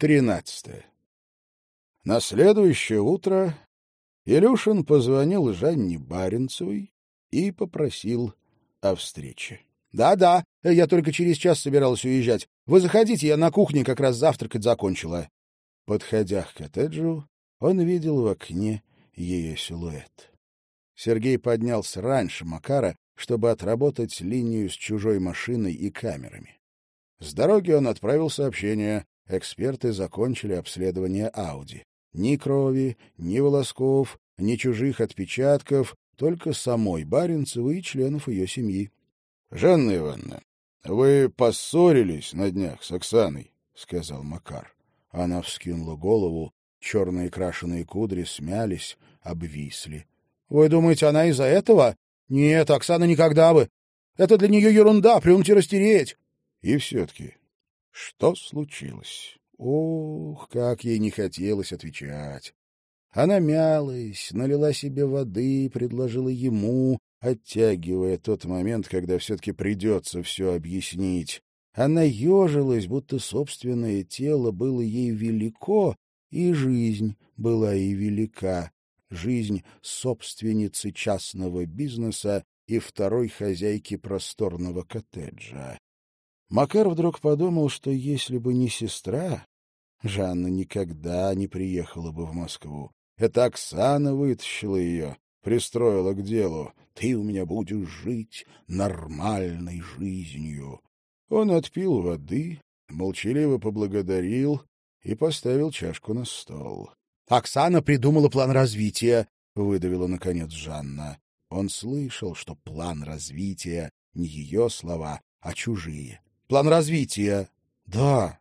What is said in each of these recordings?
Тринадцатое. На следующее утро Илюшин позвонил Жанне Баренцевой и попросил о встрече. «Да, — Да-да, я только через час собиралась уезжать. Вы заходите, я на кухне как раз завтракать закончила. Подходя к коттеджу, он видел в окне ее силуэт. Сергей поднялся раньше Макара, чтобы отработать линию с чужой машиной и камерами. С дороги он отправил сообщение. Эксперты закончили обследование Ауди. Ни крови, ни волосков, ни чужих отпечатков, только самой Баренцевой и членов ее семьи. — Жанна Ивановна, вы поссорились на днях с Оксаной, — сказал Макар. Она вскинула голову, черные крашеные кудри смялись, обвисли. — Вы думаете, она из-за этого? Нет, Оксана никогда бы. Это для нее ерунда, плюнуть и растереть. И все-таки, что случилось? Ох, как ей не хотелось отвечать. Она мялась, налила себе воды, предложила ему, оттягивая тот момент, когда все-таки придется все объяснить. Она ежилась, будто собственное тело было ей велико, и жизнь была ей велика. Жизнь собственницы частного бизнеса и второй хозяйки просторного коттеджа. Макар вдруг подумал, что если бы не сестра, Жанна никогда не приехала бы в Москву. Это Оксана вытащила ее, пристроила к делу. «Ты у меня будешь жить нормальной жизнью». Он отпил воды, молчаливо поблагодарил и поставил чашку на стол. — Оксана придумала план развития, — выдавила, наконец, Жанна. Он слышал, что план развития — не ее слова, а чужие. — План развития. — Да.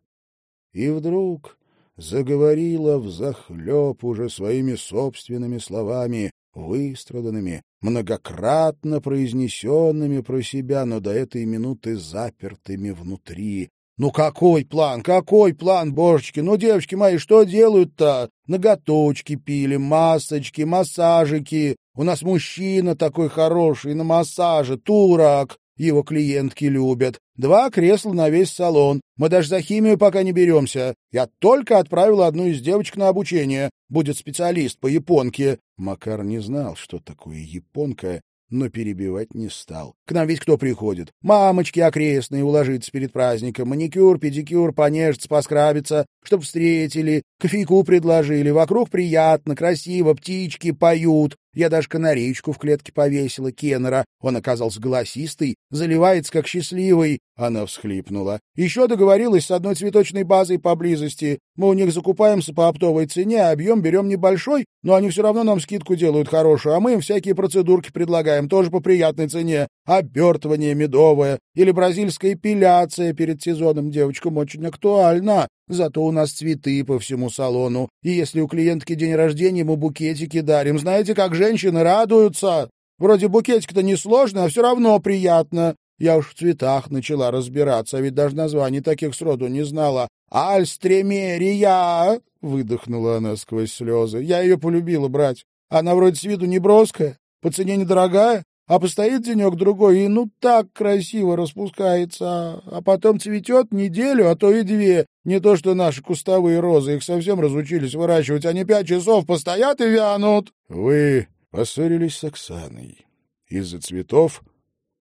И вдруг заговорила взахлеб уже своими собственными словами, выстраданными, многократно произнесенными про себя, но до этой минуты запертыми внутри. «Ну какой план? Какой план, божечки? Ну, девочки мои, что делают-то? Ноготочки пили, масочки, массажики. У нас мужчина такой хороший на массаже, турок. Его клиентки любят. Два кресла на весь салон. Мы даже за химию пока не беремся. Я только отправил одну из девочек на обучение. Будет специалист по японке. Макар не знал, что такое японка, но перебивать не стал. К нам ведь кто приходит? Мамочки окрестные уложиться перед праздником, маникюр, педикюр, понежиться, поскрабиться, чтоб встретили, кофейку предложили, вокруг приятно, красиво, птички поют. Я даже канарейку в клетке повесила, Кеннера. Он оказался голосистый, заливается как счастливый. Она всхлипнула. Еще договорилась с одной цветочной базой поблизости. Мы у них закупаемся по оптовой цене, а объем берем небольшой, но они все равно нам скидку делают хорошую, а мы им всякие процедурки предлагаем, тоже по приятной цене. Обертывание медовое или бразильская эпиляция перед сезоном девочкам очень актуально. Зато у нас цветы по всему салону. И если у клиентки день рождения, мы букетики дарим. Знаете, как женщины радуются? Вроде букетик-то несложно, а все равно приятно. Я уж в цветах начала разбираться, а ведь даже названий таких сроду не знала. «Альстремерия!» — выдохнула она сквозь слезы. «Я ее полюбила брать. Она вроде с виду не броская, по цене недорогая, а постоит денек-другой и ну так красиво распускается, а потом цветет неделю, а то и две. Не то что наши кустовые розы, их совсем разучились выращивать, они пять часов постоят и вянут. — Вы поссорились с Оксаной из-за цветов?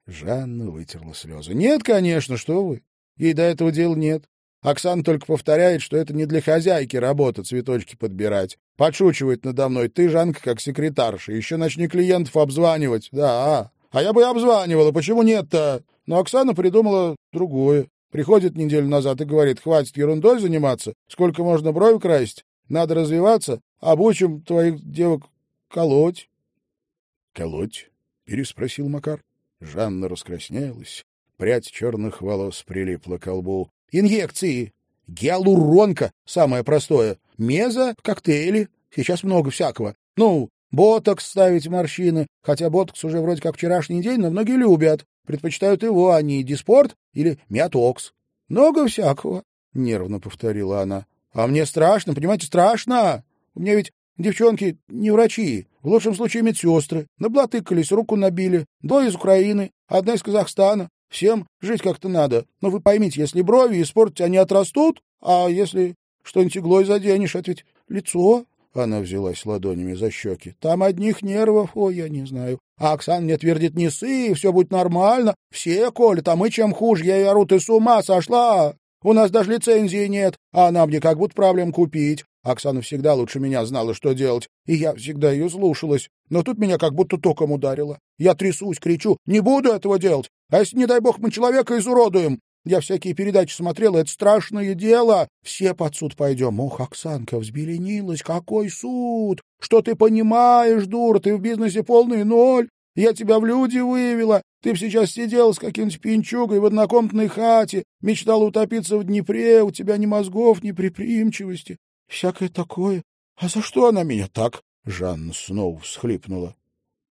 Жанна вытерла слезы. — Нет, конечно, что вы. Ей до этого дела нет. Оксана только повторяет, что это не для хозяйки работа цветочки подбирать. Подшучивает надо мной. Ты, Жанка, как секретарша. Еще начни клиентов обзванивать. Да, а я бы и обзванивала. Почему нет-то? Но Оксана придумала другое. Приходит неделю назад и говорит, хватит ерундой заниматься. Сколько можно брови красить? Надо развиваться. Обучим твоих девок колоть. — Колоть? — переспросил Макар. Жанна раскраснелась. Прядь черных волос прилипла к лбу. Инъекции. Гиалуронка — самое простое. Меза — коктейли. Сейчас много всякого. Ну, ботокс ставить морщины. Хотя ботокс уже вроде как вчерашний день, но многие любят. Предпочитают его, а не диспорт или миотокс. Много всякого, — нервно повторила она. А мне страшно, понимаете, страшно. У меня ведь девчонки не врачи, в лучшем случае медсестры. Наблатыкались, руку набили. Двое из Украины, одна из Казахстана. Всем жить как-то надо. Но вы поймите, если брови испортить, они отрастут, а если Что-нибудь иглой заденешь, это ведь лицо. Она взялась ладонями за щеки. Там одних нервов, ой, я не знаю. А Оксана мне твердит, не ссы, все будет нормально. Все колят, а мы чем хуже. Я ей ору, ты с ума сошла. У нас даже лицензии нет, а она мне как будто проблем купить. Оксана всегда лучше меня знала, что делать, и я всегда ее слушалась. Но тут меня как будто током ударило. Я трясусь, кричу, не буду этого делать. А если, не дай бог, мы человека изуродуем? Я всякие передачи смотрел, это страшное дело. Все под суд пойдем. Ох, Оксанка взбеленилась. Какой суд? Что ты понимаешь, дура? Ты в бизнесе полный ноль. Я тебя в люди вывела. Ты б сейчас сидел с каким-нибудь пинчугой в однокомнатной хате, мечтал утопиться в Днепре, у тебя ни мозгов, ни предприимчивости. Всякое такое. А за что она меня так? Жанна снова всхлипнула.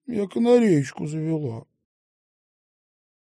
Я канареечку завела.